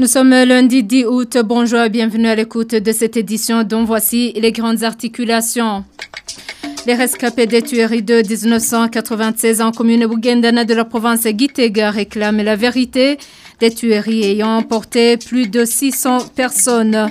Nous sommes lundi 10 août. Bonjour et bienvenue à l'écoute de cette édition dont voici les grandes articulations. Les rescapés des tueries de 1996 en commune Bougendana de la province Gitega réclament la vérité des tueries ayant emporté plus de 600 personnes.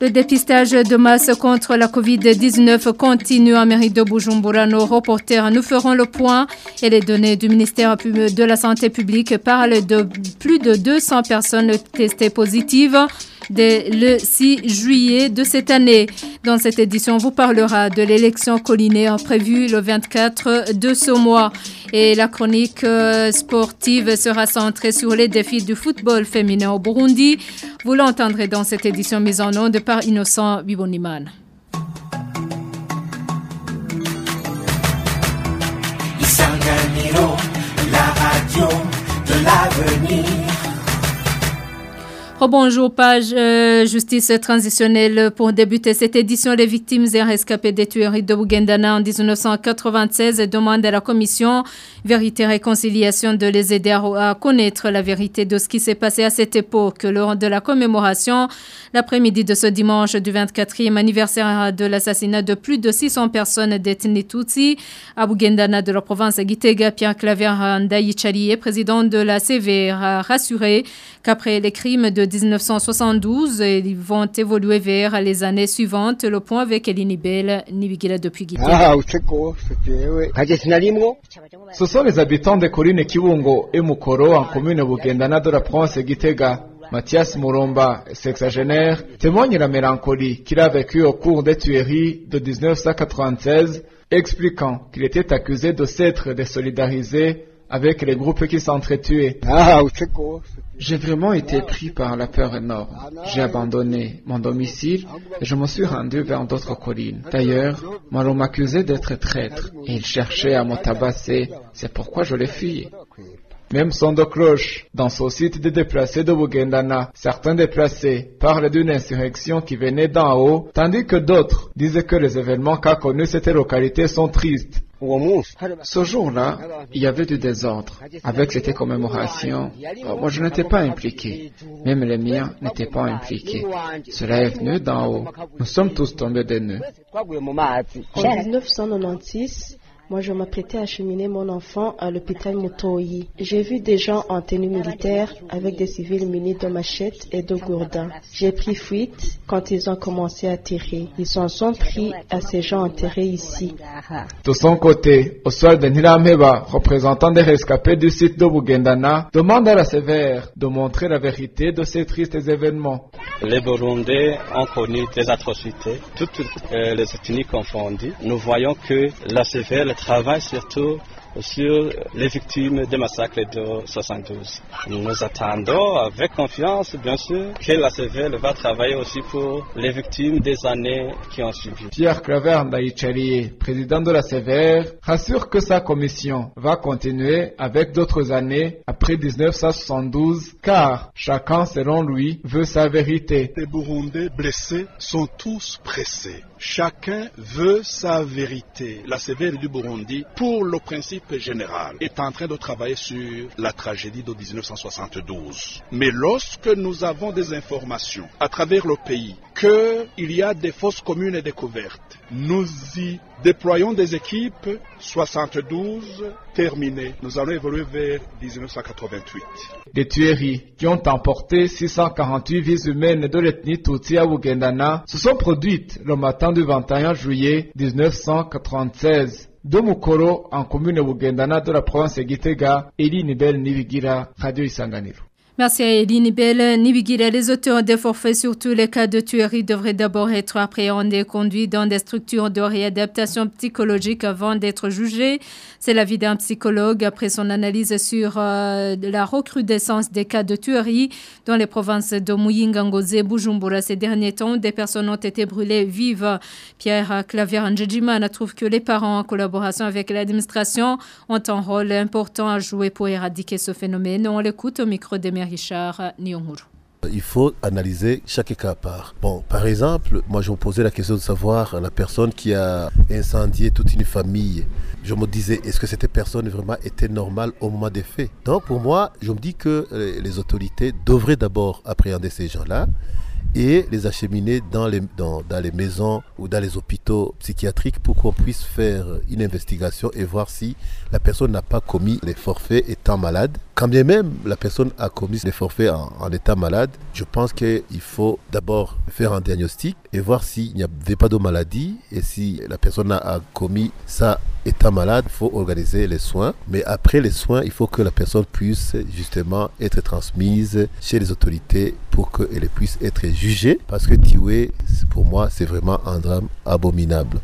Le dépistage de masse contre la Covid-19 continue en mairie de Bujumbura. Nos reporters nous feront le point et les données du ministère de la Santé publique parlent de plus de 200 personnes testées positives dès le 6 juillet de cette année. Dans cette édition, on vous parlera de l'élection collinaire prévue le 24 de ce mois. Et la chronique euh, sportive sera centrée sur les défis du football féminin au Burundi. Vous l'entendrez dans cette édition mise en onde par Innocent Biboniman. la. Bonjour, page euh, justice transitionnelle. Pour débuter cette édition, les victimes et rescapés des tueries de Bougendana en 1996 demandent à la commission Vérité et Réconciliation de les aider à connaître la vérité de ce qui s'est passé à cette époque. Lors de la commémoration, l'après-midi de ce dimanche du 24e anniversaire de l'assassinat de plus de 600 personnes d'ethnie Tutsi à Bougendana de la province Gitega, Pierre Claver président de la CV, a rassuré qu'après les crimes de 1972, ils vont évoluer vers les années suivantes. Le point avec Eline Bell, Nibigila depuis Gitega. Ce sont les habitants des collines Kibungo et Mukoro en commune Bugendana de la province Gitega. Mathias Mouromba, sexagénaire, témoigne la mélancolie qu'il a vécue au cours des tueries de 1996, expliquant qu'il était accusé de s'être désolidarisé avec les groupes qui s'entretuaient. J'ai vraiment été pris par la peur énorme. J'ai abandonné mon domicile et je me suis rendu vers d'autres collines. D'ailleurs, on m'accusait d'être traître et il cherchait à me tabasser. C'est pourquoi je l'ai fui. Même son de cloche, dans ce site de déplacés de Bugendana, certains déplacés parlent d'une insurrection qui venait d'en haut, tandis que d'autres disaient que les événements qu'a connus cette localité sont tristes. Ce jour-là, il y avait du désordre. Avec cette commémoration, moi je n'étais pas impliqué. Même les miens n'étaient pas impliqués. Cela est venu d'en haut. Nous sommes tous tombés des nœuds. En 1996, moi, je m'apprêtais à cheminer mon enfant à l'hôpital Mutoyi. J'ai vu des gens en tenue militaire avec des civils munis de machettes et de gourdins. J'ai pris fuite quand ils ont commencé à tirer. Ils s'en sont pris à ces gens enterrés ici. De son côté, Oswald Nirameba, représentant des rescapés du site de Bugendana, demande à la sévère de montrer la vérité de ces tristes événements. Les Burundais ont connu des atrocités, toutes euh, les ethnies confondues. Nous voyons que la sévère travaille surtout sur les victimes des massacres de 72. Nous attendons avec confiance, bien sûr, que la CVL va travailler aussi pour les victimes des années qui ont suivi. Pierre Claver Ndaïchari, président de la CVR, rassure que sa commission va continuer avec d'autres années après 1972, car chacun, selon lui, veut sa vérité. Les Burundais blessés sont tous pressés. Chacun veut sa vérité. La CVR du Burundi, pour le principe général est en train de travailler sur la tragédie de 1972. Mais lorsque nous avons des informations à travers le pays qu'il y a des fausses communes découvertes, nous y déployons des équipes 72 terminées. Nous allons évoluer vers 1988. Des tueries qui ont emporté 648 vies humaines de l'ethnie Tutsi à Bugendana se sont produites le matin du 21 juillet 1996 de Mukoro en commune Bugendana de la province Gitega, Eli Nibel Nivigira, Radio Isanganiro. Merci à Eline Bell. Nibigira, les auteurs des forfaits sur tous les cas de tuerie devraient d'abord être appréhendés conduits dans des structures de réadaptation psychologique avant d'être jugés. C'est l'avis d'un psychologue après son analyse sur euh, la recrudescence des cas de tuerie dans les provinces de Muyinga, Ngoze et Bujumbura. Ces derniers temps, des personnes ont été brûlées vives. Pierre Clavier Njejimana trouve que les parents, en collaboration avec l'administration, ont un rôle important à jouer pour éradiquer ce phénomène. On l'écoute au micro des Il faut analyser chaque cas à part. Bon, par exemple, moi je me posais la question de savoir la personne qui a incendié toute une famille. Je me disais, est-ce que cette personne vraiment était normale au moment des faits? Donc pour moi, je me dis que euh, les autorités devraient d'abord appréhender ces gens-là et les acheminer dans les, maisons ou dans les hôpitaux psychiatriques pour qu'on puisse faire une investigation et voir si la personne n'a pas commis les forfaits étant malade. Quand bien même la personne a commis les forfaits en, en état malade, je pense qu'il faut d'abord faire un diagnostic et voir s'il n'y avait pas de maladie et si la personne a commis ça étant malade, il faut organiser les soins. Mais après les soins, il faut que la personne puisse justement être transmise chez les autorités pour qu'elle puisse être jugée. Parce que tuer, pour moi, c'est vraiment un drame abominable.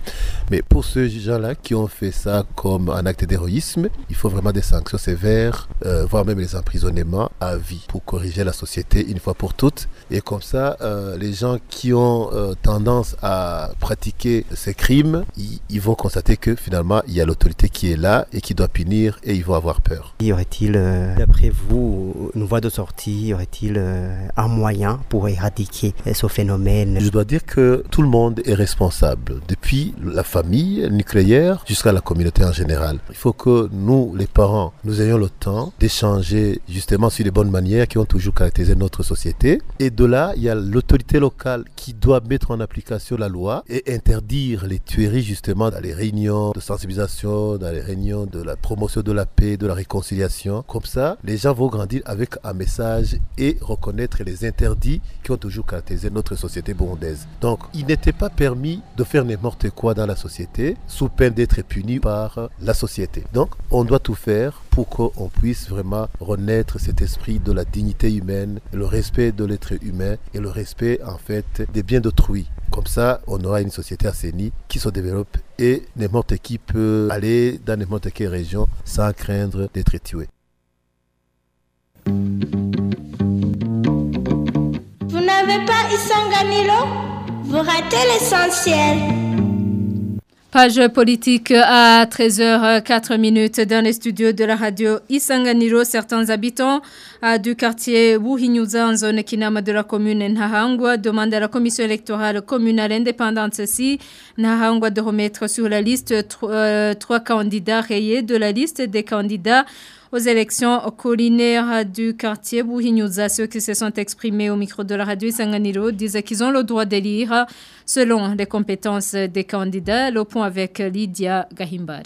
Mais pour ceux gens-là qui ont fait ça comme un acte d'héroïsme, il faut vraiment des sanctions sévères, euh, voire même les emprisonnements à vie pour corriger la société une fois pour toutes. Et comme ça, euh, les gens qui ont euh, tendance à pratiquer ces crimes, ils, ils vont constater que finalement, il y a l'autorité qui est là et qui doit punir et ils vont avoir peur. Y aurait-il, euh, d'après vous, une voie de sortie? Y aurait-il euh, un moyen pour éradiquer ce phénomène? Je dois dire que tout le monde est responsable, depuis la famille nucléaire jusqu'à la communauté en général. Il faut que nous, les parents, nous ayons le temps d'échanger justement sur les bonnes manières qui ont toujours caractérisé notre société. Et de là, il y a l'autorité locale qui doit mettre en application la loi et interdire les tueries justement dans les réunions de sensibilisation, dans les réunions de la promotion de la paix, de la réconciliation. Comme ça, les gens vont grandir avec un message et reconnaître les interdits qui ont toujours caractérisé notre société burundaise. Donc, il n'était pas permis de faire n'importe quoi dans la société sous peine d'être puni par la société. Donc, on doit tout faire pour qu'on puisse vraiment renaître cet esprit de la dignité humaine, le respect de l'être humain et le respect en fait des biens d'autrui. Comme ça, on aura une société assainie qui se développe et n'importe qui peut aller dans n'importe quelle région sans craindre d'être tué. Vous n'avez pas Isanganilo Vous ratez l'essentiel. Page politique à 13h04 minutes dans les studios de la radio Isanganiro. Certains habitants du quartier Wuhinyuza en zone Kinama de la commune Nahangwa demandent à la commission électorale communale indépendante si Nahangwa de remettre sur la liste trois, trois candidats rayés de la liste des candidats aux élections collinaires du quartier Bouhinyuza. Ceux qui se sont exprimés au micro de la radio Sanganiro disent qu'ils ont le droit d'élire selon les compétences des candidats. Le point avec Lydia Gahimbar.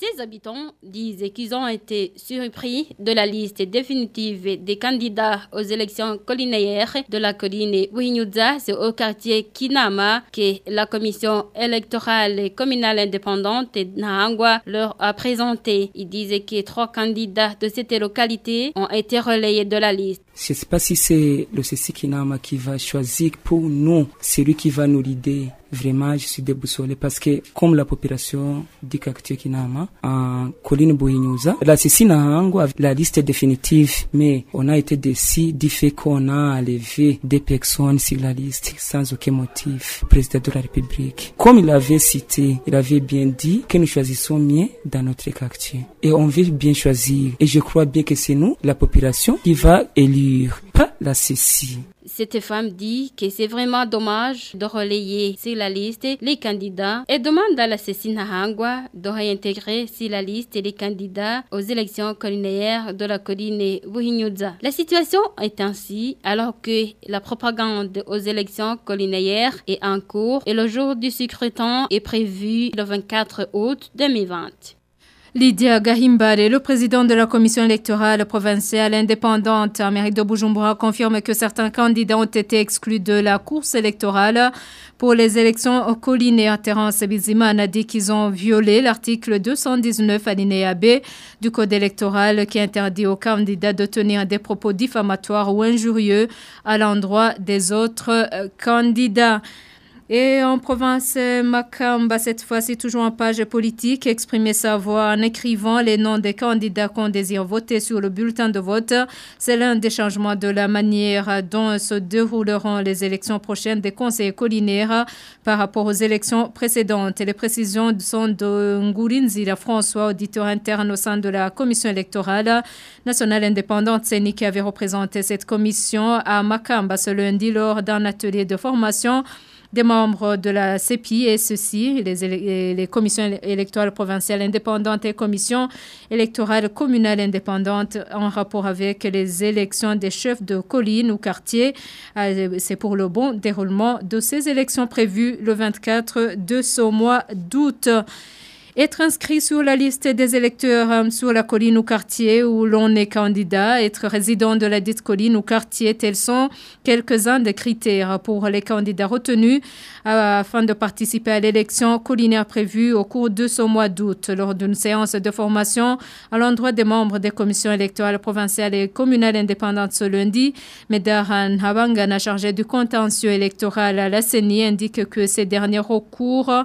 Ces habitants disent qu'ils ont été surpris de la liste définitive des candidats aux élections collinaires de la colline Winyuza. C'est au quartier Kinama que la commission électorale communale indépendante de Nahangwa leur a présenté. Ils disent que trois candidats de cette localité ont été relayés de la liste. Je ne sais pas si c'est le CC Kinama qui va choisir pour nous, celui qui va nous l'idée. Vraiment, je suis déboussolé parce que comme la population quartier Kinama, en colline Bohinyuza, la CC Nahangwa, la liste est définitive, mais on a été déçus du fait qu'on a enlevé des personnes sur la liste sans aucun motif. Président de la République. Comme il avait cité, il avait bien dit que nous choisissons mieux dans notre quartier. Et on veut bien choisir. Et je crois bien que c'est nous, la population, qui va élire, Cette femme dit que c'est vraiment dommage de relayer sur la liste les candidats et demande à la Cécine Hangwa de réintégrer sur la liste les candidats aux élections collinaires de la colline Wuhinyuza. La situation est ainsi alors que la propagande aux élections collinaires est en cours et le jour du scrutin est prévu le 24 août 2020. Lydia Gahimbare, le président de la commission électorale provinciale indépendante Amérique de Bujumbura, confirme que certains candidats ont été exclus de la course électorale pour les élections collinaires. Terence Bizimana a dit qu'ils ont violé l'article 219 alinéa B du code électoral qui interdit aux candidats de tenir des propos diffamatoires ou injurieux à l'endroit des autres candidats. Et en province Makamba, cette fois-ci toujours en page politique, exprimer sa voix en écrivant les noms des candidats qu'on désire voter sur le bulletin de vote. C'est l'un des changements de la manière dont se dérouleront les élections prochaines des conseils collinaires par rapport aux élections précédentes. les précisions sont de Ngourinzira François, auditeur interne au sein de la commission électorale nationale indépendante CENI qui avait représenté cette commission à Makamba ce lundi lors d'un atelier de formation des membres de la CEPI et ceux-ci, les, les, commissions électorales provinciales indépendantes et commissions électorales communales indépendantes en rapport avec les élections des chefs de colline ou quartier. Euh, c'est pour le bon déroulement de ces élections prévues le 24 de ce mois d'août. Être inscrit sur la liste des électeurs euh, sur la colline ou quartier où l'on est candidat, être résident de la dite colline ou quartier, tels sont quelques-uns des critères pour les candidats retenus euh, afin de participer à l'élection collinaire prévue au cours de ce mois d'août lors d'une séance de formation à l'endroit des membres des commissions électorales provinciales et communales indépendantes ce lundi. Medaran Habangana, chargé du contentieux électoral à la CENI, indique que ces derniers recours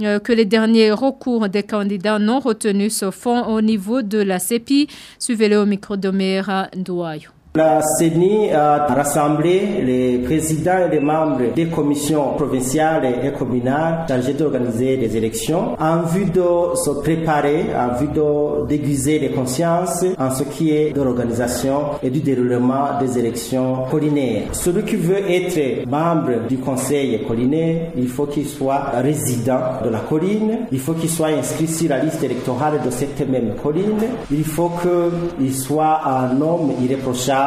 que les derniers recours des candidats non retenus se font au niveau de la CEPI. Suivez-le au micro de. La CENI a rassemblé les présidents et les membres des commissions provinciales et communales chargées d'organiser les élections en vue de se préparer, en vue de déguiser les consciences en ce qui est de l'organisation et du déroulement des élections collinaires. Celui qui veut être membre du conseil collinaire, il faut qu'il soit résident de la colline, il faut qu'il soit inscrit sur la liste électorale de cette même colline, il faut qu'il soit un homme irréprochable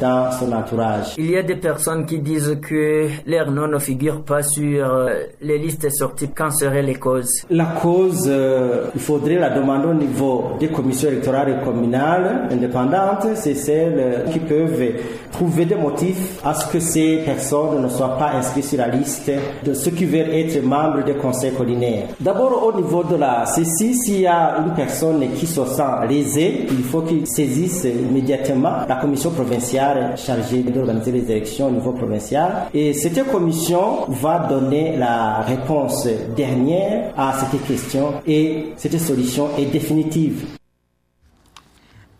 dans son entourage. Il y a des personnes qui disent que leur nom ne figure pas sur euh, les listes sorties. Quand seraient les causes La cause, euh, il faudrait la demander au niveau des commissions électorales et communales indépendantes. C'est celles qui peuvent trouver des motifs à ce que ces personnes ne soient pas inscrites sur la liste de ceux qui veulent être membres des conseils collinaires. D'abord, au niveau de la CECI, s'il y a une personne qui se sent lésée, il faut qu'il saisisse immédiatement la commission provinciale chargée d'organiser les élections au niveau provincial. Et cette commission va donner la réponse dernière à cette question et cette solution est définitive.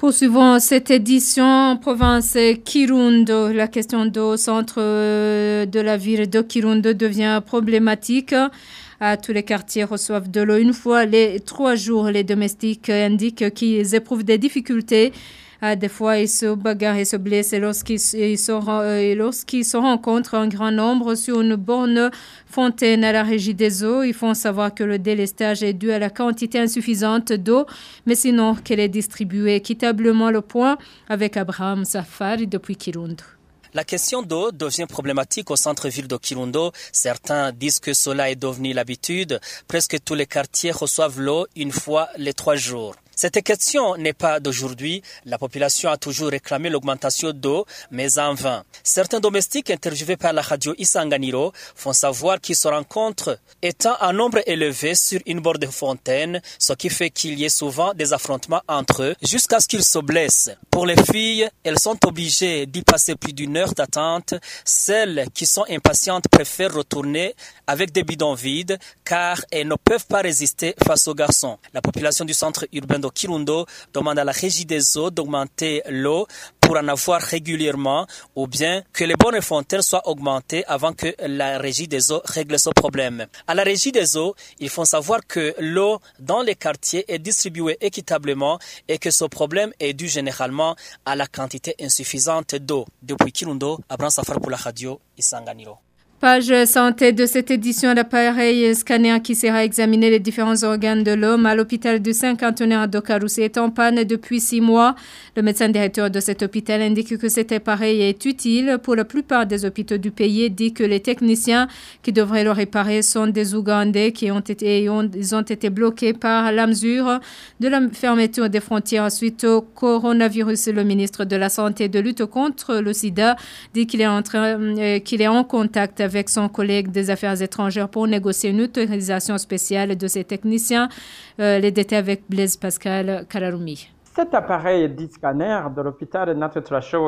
Poursuivons cette édition province Kirundo. La question d'eau au centre de la ville de Kirundo devient problématique. Tous les quartiers reçoivent de l'eau une fois les trois jours. Les domestiques indiquent qu'ils éprouvent des difficultés des fois, ils se bagarrent et se blessent lorsqu'ils se, lorsqu'ils se rencontrent un grand nombre sur une borne fontaine à la régie des eaux. Ils font savoir que le délestage est dû à la quantité insuffisante d'eau, mais sinon qu'elle est distribuée équitablement le point avec Abraham Safari depuis Kirundo. La question d'eau devient problématique au centre-ville de Kirundo. Certains disent que cela est devenu l'habitude. Presque tous les quartiers reçoivent l'eau une fois les trois jours. Cette question n'est pas d'aujourd'hui. La population a toujours réclamé l'augmentation d'eau, mais en vain. Certains domestiques interviewés par la radio Isanganiro font savoir qu'ils se rencontrent étant un nombre élevé sur une bord de fontaine, ce qui fait qu'il y ait souvent des affrontements entre eux jusqu'à ce qu'ils se blessent. Pour les filles, elles sont obligées d'y passer plus d'une heure d'attente. Celles qui sont impatientes préfèrent retourner avec des bidons vides car elles ne peuvent pas résister face aux garçons. La population du centre urbain de Kirundo demande à la régie des eaux d'augmenter l'eau pour en avoir régulièrement ou bien que les bonnes fontaines soient augmentées avant que la régie des eaux règle ce problème. À la régie des eaux, il faut savoir que l'eau dans les quartiers est distribuée équitablement et que ce problème est dû généralement à la quantité insuffisante d'eau. Depuis Kirundo, Abraham Safar pour la radio Isanganiro. Page santé de cette édition, l'appareil scanner qui sera examiner les différents organes de l'homme à l'hôpital du cinquantenaire de Carousse est en panne depuis six mois. Le médecin directeur de cet hôpital indique que cet appareil est utile pour la plupart des hôpitaux du pays et dit que les techniciens qui devraient le réparer sont des Ougandais qui ont été, ils ont été bloqués par la mesure de la fermeture des frontières suite au coronavirus. Le ministre de la Santé et de lutte contre le sida dit qu'il est en train, euh, qu'il est en contact avec avec son collègue des Affaires étrangères pour négocier une autorisation spéciale de ces techniciens. Euh, les détails avec Blaise Pascal Kararumi. Cet appareil dit scanner de l'hôpital Notre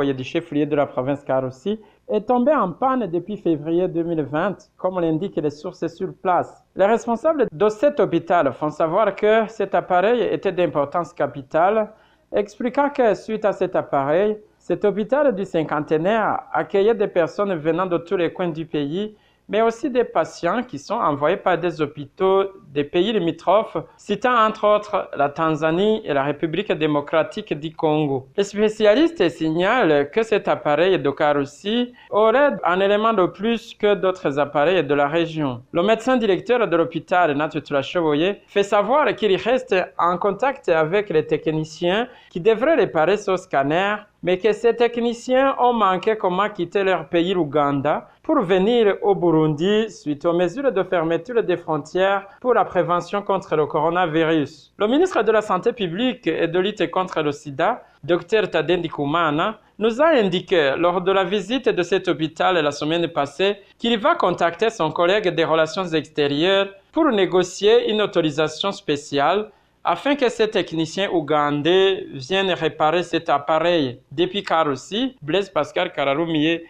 et du chef-lieu de la province Karossi est tombé en panne depuis février 2020, comme l'indiquent les sources sur place. Les responsables de cet hôpital font savoir que cet appareil était d'importance capitale, expliquant que suite à cet appareil, cet hôpital du cinquantenaire accueillait des personnes venant de tous les coins du pays mais aussi des patients qui sont envoyés par des hôpitaux des pays limitrophes, citant entre autres la Tanzanie et la République démocratique du Congo. Les spécialistes signalent que cet appareil de carrosserie aurait un élément de plus que d'autres appareils de la région. Le médecin directeur de l'hôpital Natutula Chevoyer fait savoir qu'il reste en contact avec les techniciens qui devraient réparer ce scanner mais que ces techniciens ont manqué comment quitter leur pays, l'Ouganda, pour venir au Burundi suite aux mesures de fermeture des frontières pour la prévention contre le coronavirus. Le ministre de la Santé publique et de lutte contre le sida, Dr Tadendi Koumana, nous a indiqué lors de la visite de cet hôpital la semaine passée qu'il va contacter son collègue des relations extérieures pour négocier une autorisation spéciale afin que ces techniciens ougandais viennent réparer cet appareil. Depuis aussi, Blaise Pascal Kararoumier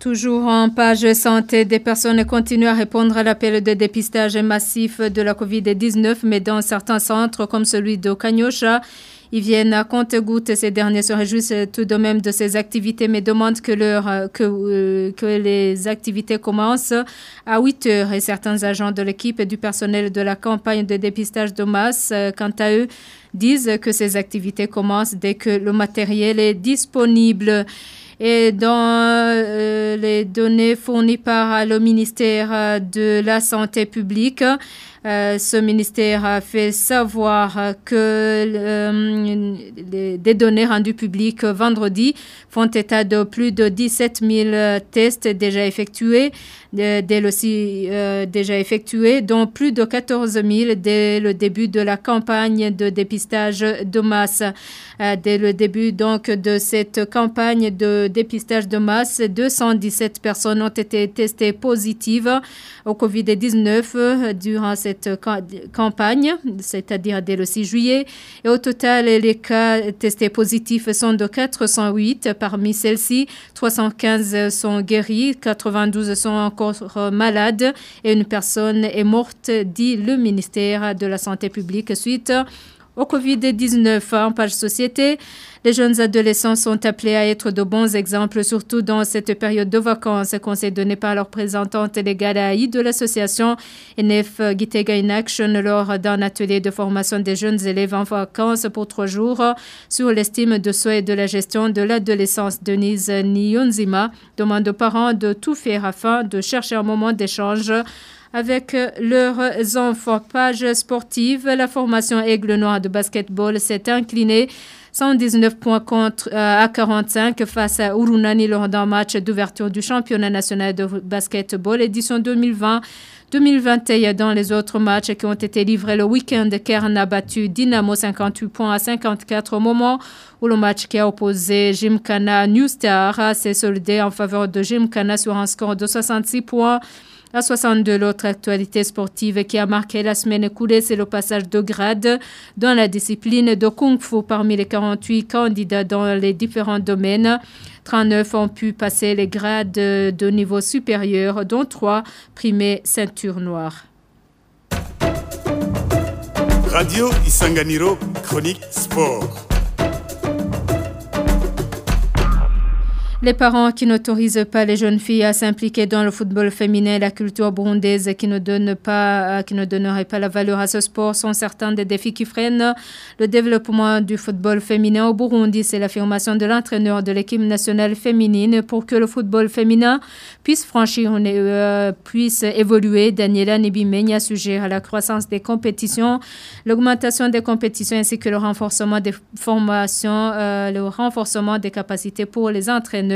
Toujours en page santé, des personnes continuent à répondre à l'appel de dépistage massif de la COVID-19, mais dans certains centres comme celui de Kanyosha, ils viennent à compte-gouttes. Ces derniers se réjouissent tout de même de ces activités, mais demandent que, euh, les activités commencent à 8 heures. Et certains agents de l'équipe et du personnel de la campagne de dépistage de masse, euh, quant à eux, disent que ces activités commencent dès que le matériel est disponible. Et dans euh, les données fournies par le ministère de la Santé publique, euh, ce ministère a fait savoir que euh, des données rendues publiques vendredi font état de plus de 17 000 tests déjà effectués, dès aussi euh, déjà effectués, dont plus de 14 000 dès le début de la campagne de dépistage de masse. dès le début donc de cette campagne de dépistage de masse, 217 personnes ont été testées positives au Covid-19 durant cette campagne, c'est-à-dire dès le 6 juillet. Et au total, les cas testés positifs sont de 408. Parmi celles-ci, 315 sont guéris, 92 sont encore malades et une personne est morte, dit le ministère de la Santé publique suite au Covid-19 en page société. Les jeunes adolescents sont appelés à être de bons exemples, surtout dans cette période de vacances. Conseil donné par leur représentante légale à de l'association NF Gitega in Action lors d'un atelier de formation des jeunes élèves en vacances pour trois jours sur l'estime de soi et de la gestion de l'adolescence. Denise Nyonzima demande aux parents de tout faire afin de chercher un moment d'échange avec leurs enfants. Page sportive, la formation Aigle Noir de basketball s'est inclinée 119 points contre, euh, à 45 face à Urunani lors d'un match d'ouverture du championnat national de basketball édition 2020. 2021 dans les autres matchs qui ont été livrés le week-end, Kern a battu Dynamo 58 points à 54 au moment où le match qui a opposé Jimkana New Star s'est soldé en faveur de Jimkana sur un score de 66 points. À 62, l'autre actualité sportive qui a marqué la semaine écoulée, c'est le passage de grade dans la discipline de Kung Fu parmi les 48 candidats dans les différents domaines. 39 ont pu passer les grades de niveau supérieur, dont 3 primés ceinture noire. Radio Isanganiro, chronique sport. Les parents qui n'autorisent pas les jeunes filles à s'impliquer dans le football féminin la culture burundaise qui ne donnent pas, qui ne donneraient pas la valeur à ce sport sont certains des défis qui freinent le développement du football féminin au Burundi. C'est l'affirmation de l'entraîneur de l'équipe nationale féminine pour que le football féminin puisse franchir, euh, puisse évoluer. Daniela Nibimenya suggère la croissance des compétitions, l'augmentation des compétitions ainsi que le renforcement des formations, euh, le renforcement des capacités pour les entraîneurs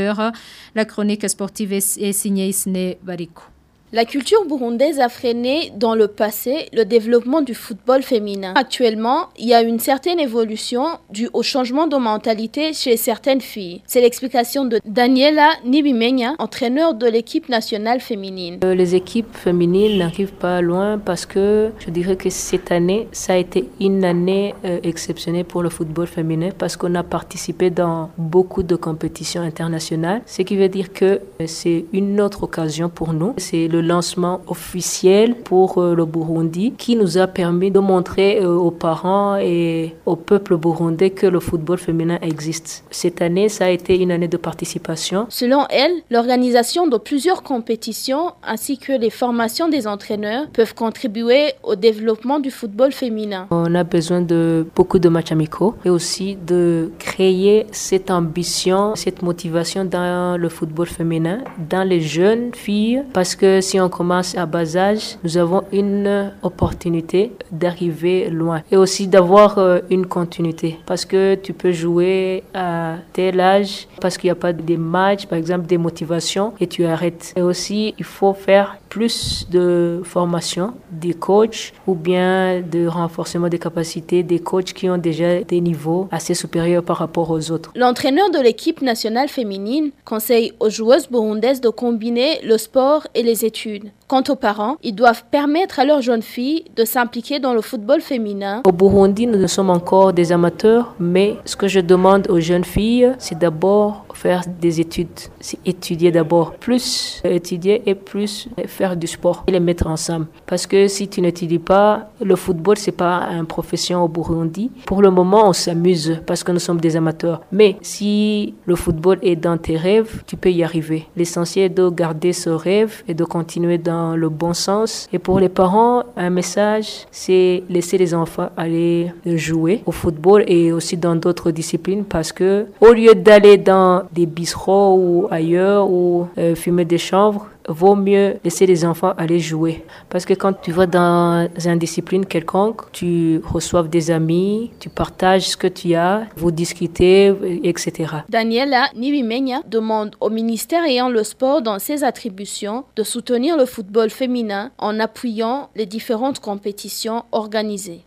la chronique sportive est signée Isne Barikou. La culture burundaise a freiné dans le passé le développement du football féminin. Actuellement, il y a une certaine évolution due au changement de mentalité chez certaines filles. C'est l'explication de Daniela Nibimenya, entraîneur de l'équipe nationale féminine. Euh, les équipes féminines n'arrivent pas loin parce que je dirais que cette année, ça a été une année euh, exceptionnelle pour le football féminin parce qu'on a participé dans beaucoup de compétitions internationales, ce qui veut dire que euh, c'est une autre occasion pour nous. C'est lancement officiel pour euh, le Burundi qui nous a permis de montrer euh, aux parents et au peuple burundais que le football féminin existe. Cette année, ça a été une année de participation. Selon elle, l'organisation de plusieurs compétitions ainsi que les formations des entraîneurs peuvent contribuer au développement du football féminin. On a besoin de beaucoup de matchs amicaux et aussi de créer cette ambition, cette motivation dans le football féminin, dans les jeunes filles, parce que si on commence à bas âge, nous avons une opportunité d'arriver loin et aussi d'avoir euh, une continuité parce que tu peux jouer à tel âge parce qu'il n'y a pas de matchs, par exemple des motivations et tu arrêtes. Et aussi, il faut faire plus de formation des coachs ou bien de renforcement des capacités des coachs qui ont déjà des niveaux assez supérieurs par rapport aux autres. L'entraîneur de l'équipe nationale féminine conseille aux joueuses burundaises de combiner le sport et les études. Quant aux parents, ils doivent permettre à leurs jeunes filles de s'impliquer dans le football féminin. Au Burundi, nous sommes encore des amateurs, mais ce que je demande aux jeunes filles, c'est d'abord faire des études. C'est étudier d'abord. Plus étudier et plus faire du sport et les mettre ensemble. Parce que si tu n'étudies pas, le football, c'est pas une profession au Burundi. Pour le moment, on s'amuse parce que nous sommes des amateurs. Mais si le football est dans tes rêves, tu peux y arriver. L'essentiel est de garder ce rêve et de continuer dans le bon sens. Et pour les parents, un message, c'est laisser les enfants aller jouer au football et aussi dans d'autres disciplines parce que au lieu d'aller dans des bistrots ou ailleurs ou euh, fumer des chambres, vaut mieux laisser les enfants aller jouer. Parce que quand tu vas dans une discipline quelconque, tu reçois des amis, tu partages ce que tu as, vous discutez, etc. Daniela Nibimenya demande au ministère ayant le sport dans ses attributions de soutenir le football féminin en appuyant les différentes compétitions organisées.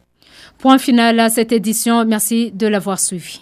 Point final à cette édition. Merci de l'avoir suivi.